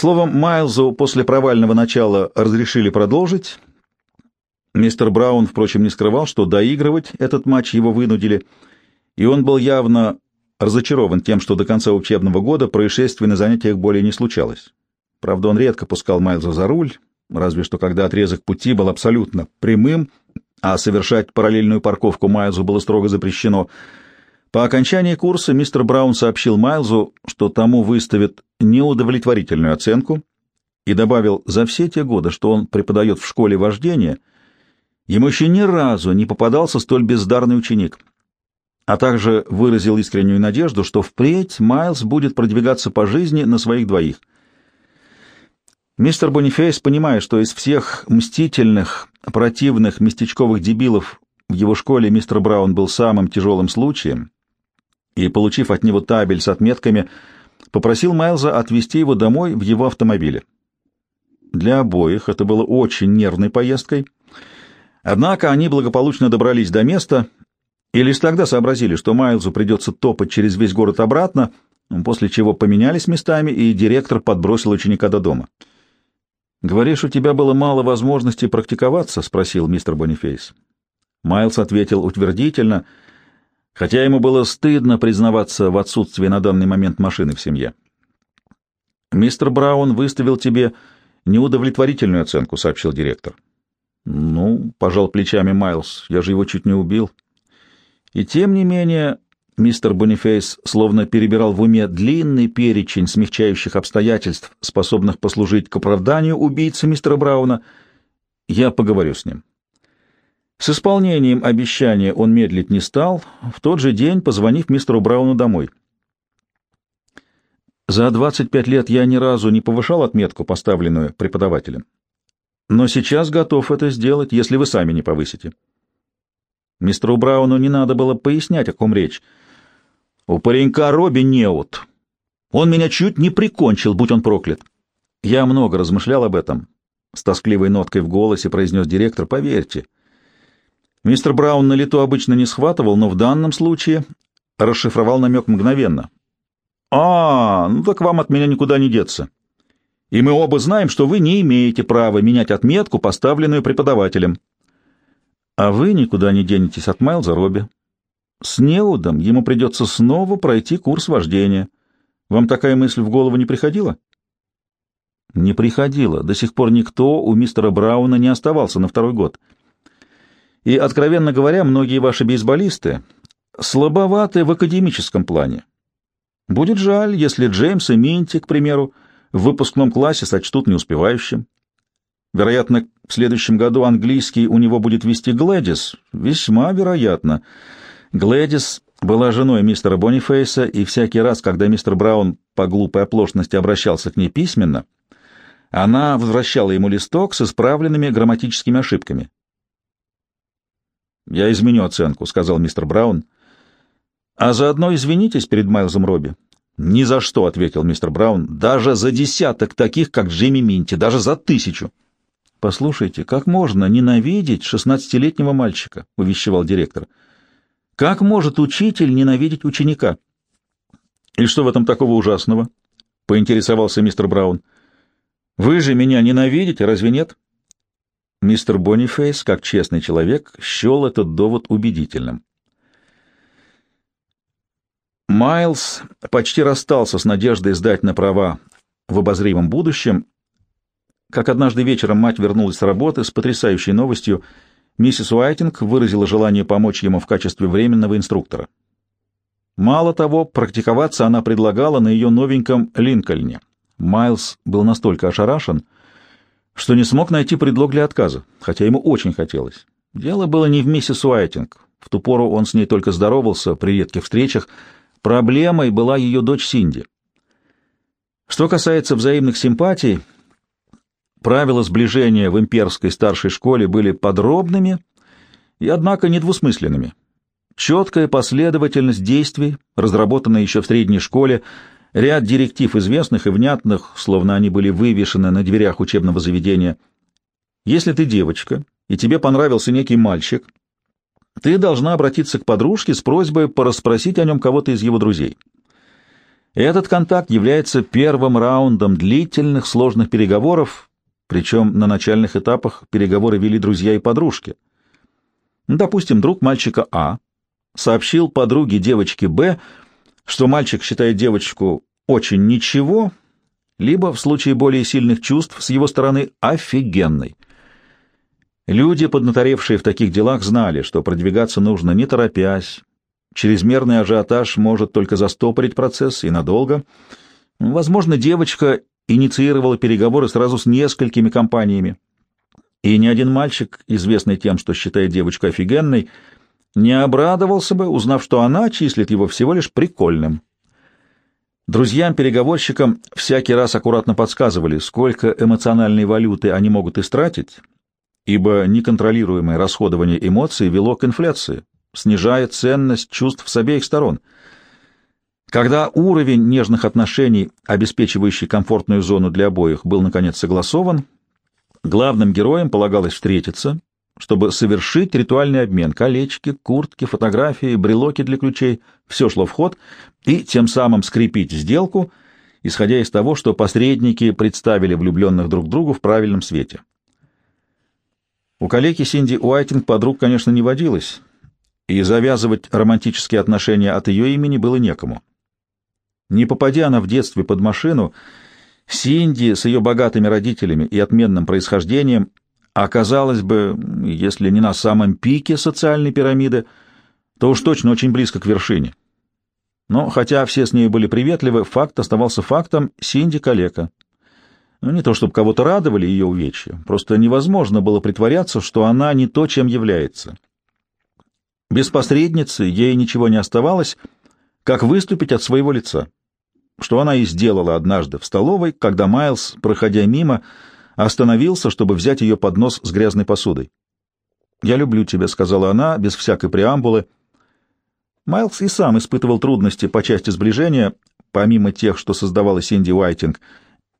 Словом, Майлзу после провального начала разрешили продолжить. Мистер Браун, впрочем, не скрывал, что доигрывать этот матч его вынудили, и он был явно разочарован тем, что до конца учебного года происшествий на занятиях более не случалось. Правда, он редко пускал Майлза за руль, разве что когда отрезок пути был абсолютно прямым, а совершать параллельную парковку Майлзу было строго запрещено. По окончании курса мистер Браун сообщил Майлзу, что тому выставят неудовлетворительную оценку, и добавил, за все те годы, что он преподает в школе вождения, ему еще ни разу не попадался столь бездарный ученик — а также выразил искреннюю надежду, что впредь Майлз будет продвигаться по жизни на своих двоих. Мистер Бонифейс, понимая, что из всех мстительных, противных, местечковых дебилов в его школе мистер Браун был самым тяжелым случаем, и, получив от него табель с отметками, попросил Майлза отвезти его домой в его автомобиле. Для обоих это было очень нервной поездкой, однако они благополучно добрались до места — и лишь тогда сообразили, что Майлзу придется топать через весь город обратно, после чего поменялись местами, и директор подбросил ученика до дома. «Говоришь, у тебя было мало возможностей практиковаться?» — спросил мистер Бонифейс. Майлз ответил утвердительно, хотя ему было стыдно признаваться в отсутствии на данный момент машины в семье. «Мистер Браун выставил тебе неудовлетворительную оценку», — сообщил директор. «Ну, — пожал плечами Майлз, — я же его чуть не убил». И тем не менее, мистер Бонифейс словно перебирал в уме длинный перечень смягчающих обстоятельств, способных послужить к оправданию убийцы мистера Брауна. Я поговорю с ним. С исполнением обещания он медлить не стал, в тот же день позвонив мистеру Брауну домой. За 25 лет я ни разу не повышал отметку, поставленную преподавателем. Но сейчас готов это сделать, если вы сами не повысите. Мистеру Брауну не надо было пояснять, о ком речь. У паренька Робби неут. Он меня чуть не прикончил, будь он проклят. Я много размышлял об этом. С тоскливой ноткой в голосе произнес директор. Поверьте. Мистер Браун на лету обычно не схватывал, но в данном случае расшифровал намек мгновенно. «А, ну так вам от меня никуда не деться. И мы оба знаем, что вы не имеете права менять отметку, поставленную преподавателем. А вы никуда не денетесь от Майлза Робби. С Неудом ему придется снова пройти курс вождения. Вам такая мысль в голову не приходила? Не приходила. До сих пор никто у мистера Брауна не оставался на второй год. И, откровенно говоря, многие ваши бейсболисты слабоваты в академическом плане. Будет жаль, если Джеймс и Минти, к примеру, в выпускном классе сочтут неуспевающим. Вероятно, в следующем году английский у него будет вести Глэдис. Весьма вероятно. Глэдис была женой мистера Бонифейса, и всякий раз, когда мистер Браун по глупой оплошности обращался к ней письменно, она возвращала ему листок с исправленными грамматическими ошибками. «Я изменю оценку», — сказал мистер Браун. «А заодно извинитесь перед Майлзом Робби». «Ни за что», — ответил мистер Браун, — «даже за десяток таких, как Джимми Минти, даже за тысячу». «Послушайте, как можно ненавидеть шестнадцатилетнего мальчика?» — увещевал директор. «Как может учитель ненавидеть ученика?» «И что в этом такого ужасного?» — поинтересовался мистер Браун. «Вы же меня ненавидите, разве нет?» Мистер Бонифейс, как честный человек, счел этот довод убедительным. Майлз почти расстался с надеждой сдать на права в обозримом будущем как однажды вечером мать вернулась с работы с потрясающей новостью, миссис Уайтинг выразила желание помочь ему в качестве временного инструктора. Мало того, практиковаться она предлагала на ее новеньком Линкольне. Майлз был настолько ошарашен, что не смог найти предлог для отказа, хотя ему очень хотелось. Дело было не в миссис Уайтинг. В ту пору он с ней только здоровался при редких встречах. Проблемой была ее дочь Синди. Что касается взаимных симпатий, Правила сближения в имперской старшей школе были подробными и, однако, недвусмысленными. Четкая последовательность действий, разработанная еще в средней школе, ряд директив известных и внятных, словно они были вывешены на дверях учебного заведения. Если ты девочка, и тебе понравился некий мальчик, ты должна обратиться к подружке с просьбой порасспросить о нем кого-то из его друзей. Этот контакт является первым раундом длительных сложных переговоров, причем на начальных этапах переговоры вели друзья и подружки. Допустим, друг мальчика А сообщил подруге девочки Б, что мальчик считает девочку очень ничего, либо, в случае более сильных чувств с его стороны, офигенной. Люди, поднаторевшие в таких делах, знали, что продвигаться нужно не торопясь. Чрезмерный ажиотаж может только застопорить процесс и надолго. Возможно, девочка инициировала переговоры сразу с несколькими компаниями. И ни один мальчик, известный тем, что считает девочку офигенной, не обрадовался бы, узнав, что она числит его всего лишь прикольным. Друзьям-переговорщикам всякий раз аккуратно подсказывали, сколько эмоциональной валюты они могут истратить, ибо неконтролируемое расходование эмоций вело к инфляции, снижая ценность чувств с обеих сторон. Когда уровень нежных отношений, обеспечивающий комфортную зону для обоих, был наконец согласован, главным героям полагалось встретиться, чтобы совершить ритуальный обмен. Колечки, куртки, фотографии, брелоки для ключей — все шло в ход, и тем самым скрепить сделку, исходя из того, что посредники представили влюбленных друг другу в правильном свете. У коллеги Синди Уайтинг подруг, конечно, не водилось, и завязывать романтические отношения от ее имени было некому. Не попадя она в детстве под машину, Синди с ее богатыми родителями и отменным происхождением оказалась бы, если не на самом пике социальной пирамиды, то уж точно очень близко к вершине. Но хотя все с ней были приветливы, факт оставался фактом Синди калека. Ну, не то чтобы кого-то радовали ее увечья, просто невозможно было притворяться, что она не то, чем является. Без посредницы ей ничего не оставалось, как выступить от своего лица, что она и сделала однажды в столовой, когда Майлз, проходя мимо, остановился, чтобы взять ее поднос с грязной посудой. «Я люблю тебя», — сказала она, без всякой преамбулы. Майлз и сам испытывал трудности по части сближения, помимо тех, что создавала Синди Уайтинг.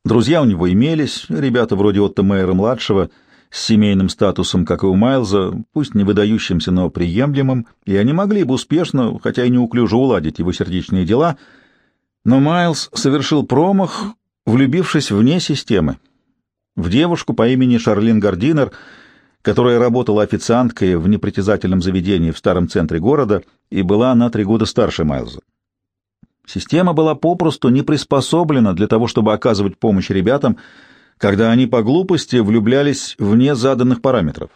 Друзья у него имелись, ребята вроде Отто Мэйера-младшего, с семейным статусом, как и у Майлза, пусть не выдающимся, но приемлемым, и они могли бы успешно, хотя и неуклюже уладить его сердечные дела, но Майлз совершил промах, влюбившись вне системы в девушку по имени Шарлин Гардинер, которая работала официанткой в непритязательном заведении в старом центре города и была на три года старше Майлза. Система была попросту не приспособлена для того, чтобы оказывать помощь ребятам, когда они по глупости влюблялись вне заданных параметров.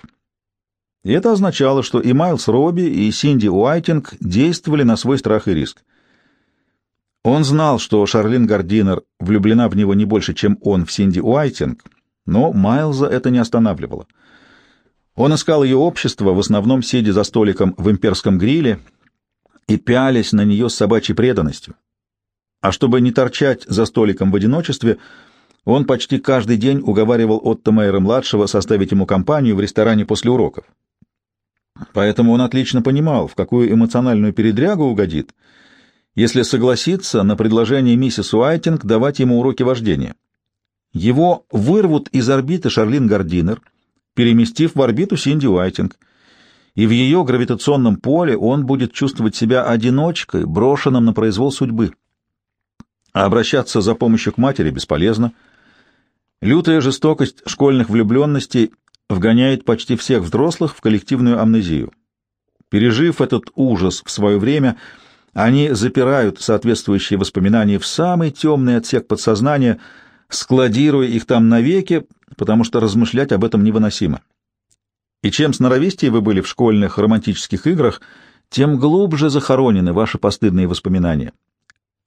И это означало, что и Майлз Робби, и Синди Уайтинг действовали на свой страх и риск. Он знал, что Шарлин Гардинер влюблена в него не больше, чем он в Синди Уайтинг, но Майлза это не останавливало. Он искал ее общество, в основном сидя за столиком в имперском гриле и пялись на нее с собачьей преданностью. А чтобы не торчать за столиком в одиночестве, он почти каждый день уговаривал Отто Мейера-младшего составить ему компанию в ресторане после уроков. Поэтому он отлично понимал, в какую эмоциональную передрягу угодит, если согласится на предложение миссис Уайтинг давать ему уроки вождения. Его вырвут из орбиты Шарлин Гардинер, переместив в орбиту Синди Уайтинг, и в ее гравитационном поле он будет чувствовать себя одиночкой, брошенным на произвол судьбы. А обращаться за помощью к матери бесполезно. Лютая жестокость школьных влюбленностей вгоняет почти всех взрослых в коллективную амнезию. Пережив этот ужас в свое время, они запирают соответствующие воспоминания в самый темный отсек подсознания — складируя их там навеки, потому что размышлять об этом невыносимо. И чем сноровистее вы были в школьных романтических играх, тем глубже захоронены ваши постыдные воспоминания.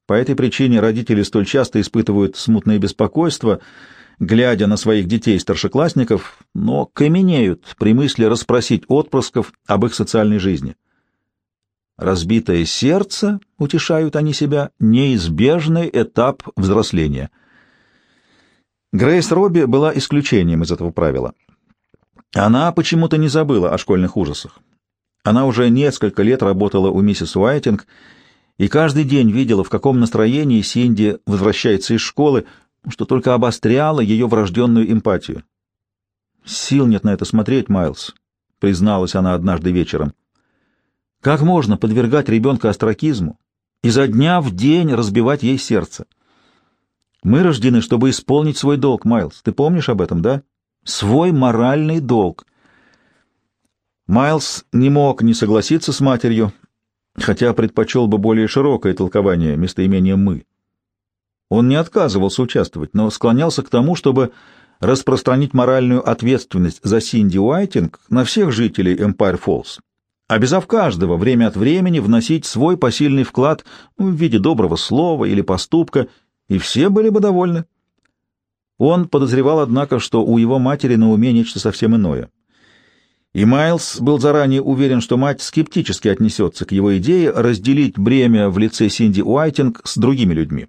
По этой причине родители столь часто испытывают смутное беспокойство, глядя на своих детей-старшеклассников, но каменеют при мысли расспросить отпрысков об их социальной жизни. Разбитое сердце, утешают они себя, неизбежный этап взросления — Грейс Робби была исключением из этого правила. Она почему-то не забыла о школьных ужасах. Она уже несколько лет работала у миссис Уайтинг и каждый день видела, в каком настроении Синди возвращается из школы, что только обостряло ее врожденную эмпатию. «Сил нет на это смотреть, Майлз», — призналась она однажды вечером. «Как можно подвергать ребенка остракизму изо дня в день разбивать ей сердце. Мы рождены, чтобы исполнить свой долг, Майлз. Ты помнишь об этом, да? Свой моральный долг. Майлз не мог не согласиться с матерью, хотя предпочел бы более широкое толкование местоимения «мы». Он не отказывался участвовать, но склонялся к тому, чтобы распространить моральную ответственность за Синди Уайтинг на всех жителей Эмпайр Фоллс, обязав каждого время от времени вносить свой посильный вклад в виде доброго слова или поступка, и все были бы довольны. Он подозревал, однако, что у его матери на уме нечто совсем иное. И Майлз был заранее уверен, что мать скептически отнесется к его идее разделить бремя в лице Синди Уайтинг с другими людьми.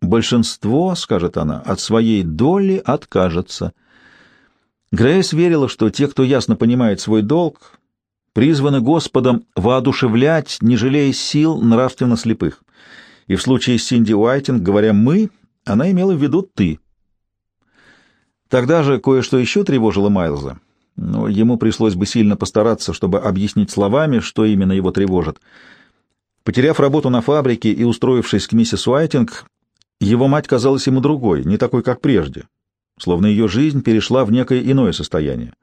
Большинство, скажет она, от своей доли откажется. Грейс верила, что те, кто ясно понимает свой долг, призваны Господом воодушевлять, не жалея сил нравственно слепых. И в случае с Синди Уайтинг, говоря «мы», она имела в виду «ты». Тогда же кое-что еще тревожило Майлза, но ему пришлось бы сильно постараться, чтобы объяснить словами, что именно его тревожит. Потеряв работу на фабрике и устроившись к миссис Уайтинг, его мать казалась ему другой, не такой, как прежде, словно ее жизнь перешла в некое иное состояние.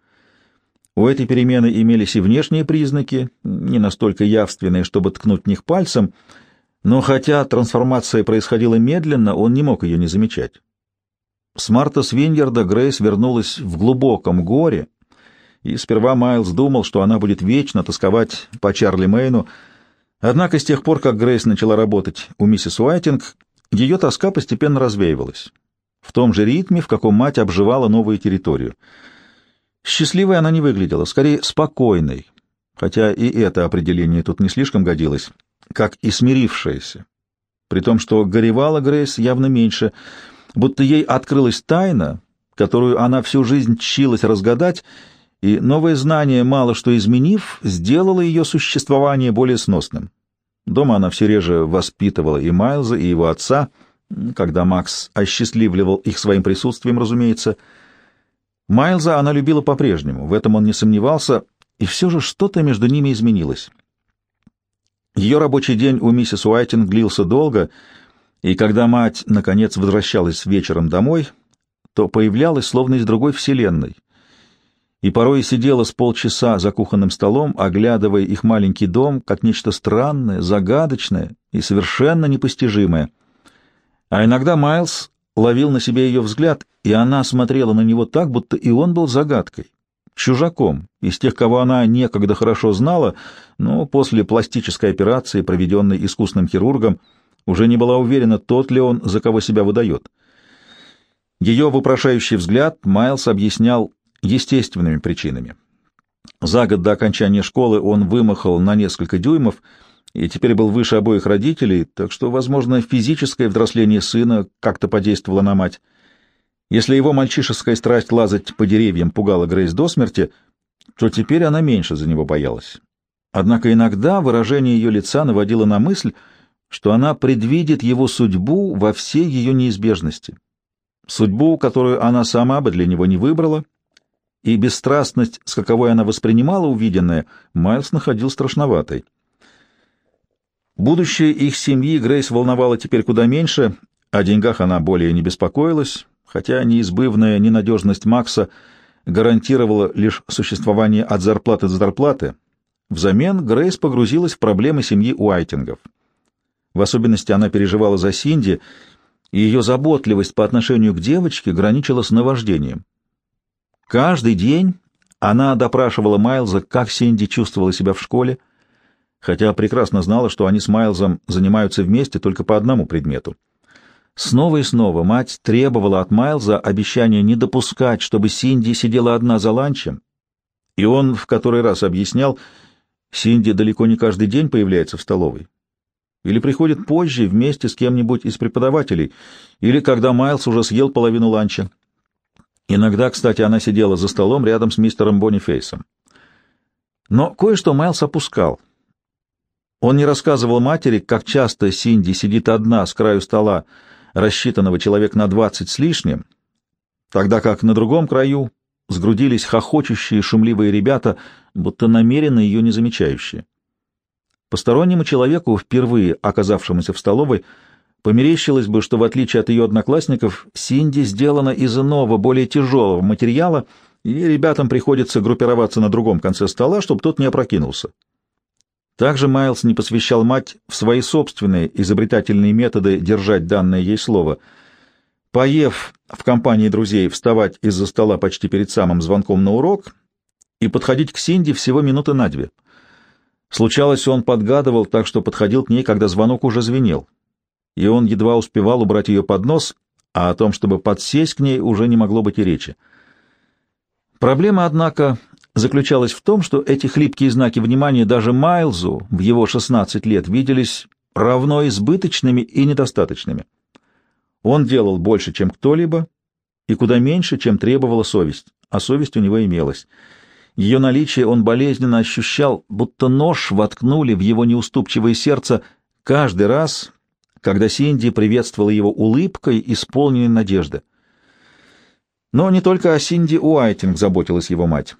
У этой перемены имелись и внешние признаки, не настолько явственные, чтобы ткнуть в них пальцем, но хотя трансформация происходила медленно, он не мог ее не замечать. С Марта Свиньерда Грейс вернулась в глубоком горе, и сперва Майлз думал, что она будет вечно тосковать по Чарли Мэйну, однако с тех пор, как Грейс начала работать у миссис Уайтинг, ее тоска постепенно развеивалась, в том же ритме, в каком мать обживала новую территорию. Счастливой она не выглядела, скорее спокойной, хотя и это определение тут не слишком годилось, как и смирившаяся, при том, что горевала Грейс явно меньше, будто ей открылась тайна, которую она всю жизнь чилась разгадать, и новое знание, мало что изменив, сделало ее существование более сносным. Дома она все реже воспитывала и Майлза, и его отца, когда Макс осчастливливал их своим присутствием, разумеется. Майлза она любила по-прежнему, в этом он не сомневался, и все же что-то между ними изменилось. Ее рабочий день у миссис Уайтинг длился долго, и когда мать, наконец, возвращалась вечером домой, то появлялась словно из другой вселенной — и порой сидела с полчаса за кухонным столом, оглядывая их маленький дом как нечто странное, загадочное и совершенно непостижимое. А иногда Майлз ловил на себе ее взгляд, и она смотрела на него так, будто и он был загадкой, чужаком, из тех, кого она некогда хорошо знала, но после пластической операции, проведенной искусным хирургом, уже не была уверена, тот ли он, за кого себя выдает. Ее вопрошающий взгляд Майлз объяснял естественными причинами. За год до окончания школы он вымахал на несколько дюймов и теперь был выше обоих родителей, так что, возможно, физическое взросление сына как-то подействовало на мать. Если его мальчишеская страсть лазать по деревьям пугала Грейс до смерти, то теперь она меньше за него боялась. Однако иногда выражение ее лица наводило на мысль, что она предвидит его судьбу во всей ее неизбежности. Судьбу, которую она сама бы для него не выбрала и бесстрастность, с каковой она воспринимала увиденное, Майлз находил страшноватой. Будущее их семьи Грейс волновало теперь куда меньше, о деньгах она более не беспокоилась, хотя неизбывная ненадежность Макса гарантировала лишь существование от зарплаты до зарплаты. Взамен Грейс погрузилась в проблемы семьи Уайтингов. В особенности она переживала за Синди, и ее заботливость по отношению к девочке граничила с наваждением. Каждый день она допрашивала Майлза, как Синди чувствовала себя в школе, хотя прекрасно знала, что они с Майлзом занимаются вместе только по одному предмету. Снова и снова мать требовала от Майлза обещания не допускать, чтобы Синди сидела одна за ланчем, и он в который раз объяснял, Синди далеко не каждый день появляется в столовой. Или приходит позже вместе с кем-нибудь из преподавателей, или когда Майлз уже съел половину ланча. Иногда, кстати, она сидела за столом рядом с мистером Бонифейсом. Но кое-что Майлз опускал. Он не рассказывал матери, как часто Синди сидит одна с краю стола, рассчитанного человек на двадцать с лишним, тогда как на другом краю сгрудились хохочущие шумливые ребята, будто намеренно ее не замечающие. Постороннему человеку, впервые оказавшемуся в столовой, померещилось бы, что в отличие от ее одноклассников, Синди сделана из иного, более тяжелого материала, и ребятам приходится группироваться на другом конце стола, чтобы тот не опрокинулся. Также Майлз не посвящал мать в свои собственные изобретательные методы держать данное ей слово. Поев в компании друзей вставать из-за стола почти перед самым звонком на урок и подходить к Синди всего минуты на две — Случалось, он подгадывал так, что подходил к ней, когда звонок уже звенел, и он едва успевал убрать ее под нос, а о том, чтобы подсесть к ней, уже не могло быть и речи. Проблема, однако, заключалась в том, что эти хлипкие знаки внимания даже Майлзу в его 16 лет виделись равно избыточными и недостаточными. Он делал больше, чем кто-либо, и куда меньше, чем требовала совесть, а совесть у него имелась — ее наличие он болезненно ощущал, будто нож воткнули в его неуступчивое сердце каждый раз, когда Синди приветствовала его улыбкой, исполненной надежды. Но не только о Синди Уайтинг заботилась его мать.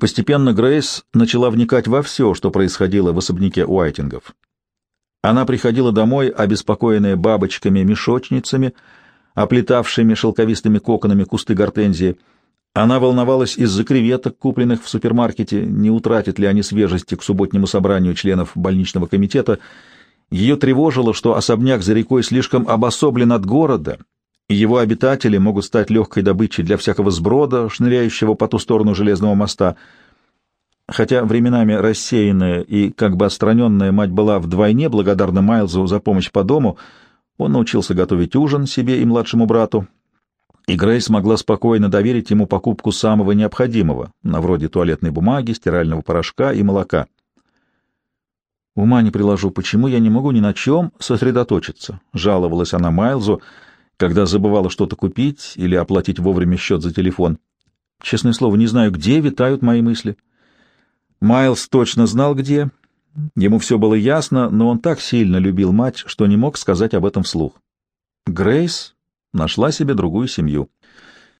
Постепенно Грейс начала вникать во все, что происходило в особняке Уайтингов. Она приходила домой, обеспокоенная бабочками-мешочницами, оплетавшими шелковистыми коконами кусты гортензии, она волновалась из-за креветок, купленных в супермаркете, не утратят ли они свежести к субботнему собранию членов больничного комитета. Ее тревожило, что особняк за рекой слишком обособлен от города, его обитатели могут стать легкой добычей для всякого сброда, шныряющего по ту сторону железного моста. Хотя временами рассеянная и как бы отстраненная мать была вдвойне благодарна Майлзу за помощь по дому, он научился готовить ужин себе и младшему брату, и Грейс могла спокойно доверить ему покупку самого необходимого, на вроде туалетной бумаги, стирального порошка и молока. «Ума не приложу, почему я не могу ни на чем сосредоточиться?» — жаловалась она Майлзу, когда забывала что-то купить или оплатить вовремя счет за телефон. «Честное слово, не знаю, где витают мои мысли». Майлз точно знал, где. Ему все было ясно, но он так сильно любил мать, что не мог сказать об этом вслух. Грейс нашла себе другую семью.